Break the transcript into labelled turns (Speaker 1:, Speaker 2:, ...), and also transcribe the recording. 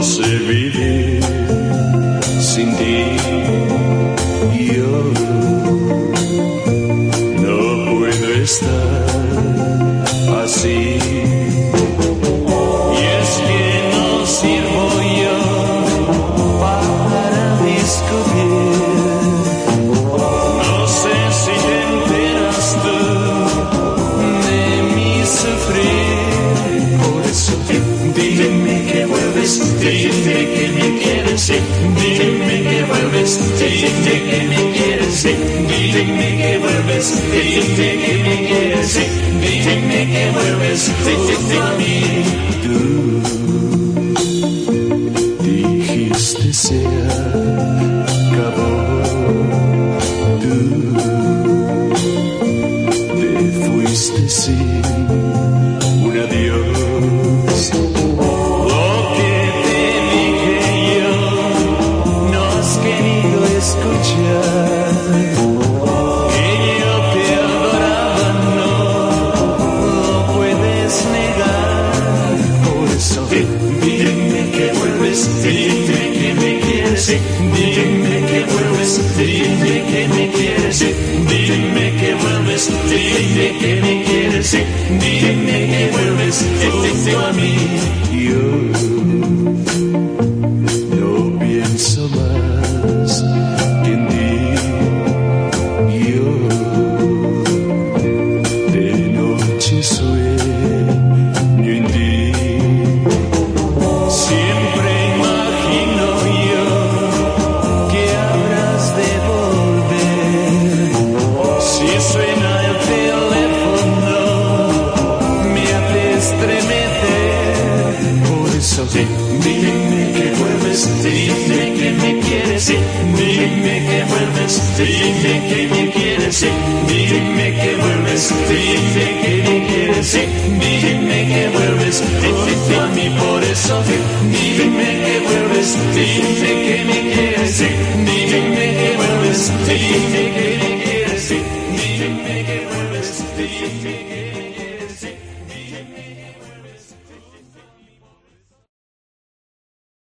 Speaker 1: no sé vivir sin ti. Yo no puedo estar así. Que me quieres, dime que vuelves, dime que me quieres, dime que vuelves junto a mí. Tú dijiste se acabó. Tú te fuiste sin dime que me quieres, dime que vuelves, dime que me quieres, dime que vuelves junto a mí. Yo no pienso más que en ti. Yo de noche sueño Eso dime que vuelves, dime que me quieres, dime que vuelves, dime que me quieres, dime que vuelves, dime que me quieres, dime que vuelves junto a mí. Por eso dime que vuelves, dime que me quieres, dime que vuelves, dime que me quieres, dime que vuelves, dime que